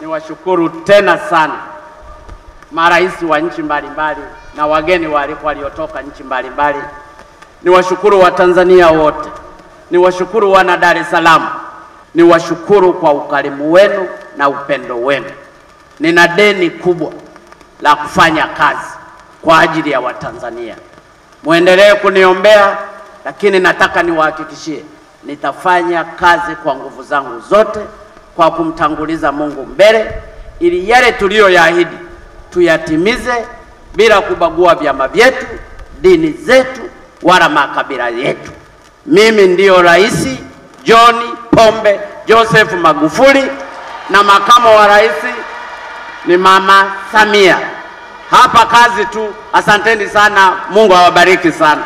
niwashukuru tena sana marais wa nchi mbalimbali na wageni waliko waliotoka nchi mbalimbali. Niwashukuru Watanzania wote, niwashukuru wana Dar es Salaam, niwashukuru kwa ukarimu wenu na upendo wenu. Nina deni kubwa la kufanya kazi kwa ajili ya Watanzania. Mwendelee kuniombea, lakini nataka niwahakikishie nitafanya kazi kwa nguvu zangu zote kwa kumtanguliza Mungu mbele, ili yale tuliyoyaahidi tuyatimize bila kubagua vyama vyetu, dini zetu wala makabila yetu. Mimi ndiyo Rais John Pombe Joseph Magufuli na makamo wa rais ni Mama Samia. Hapa kazi tu. Asanteni sana, Mungu awabariki sana.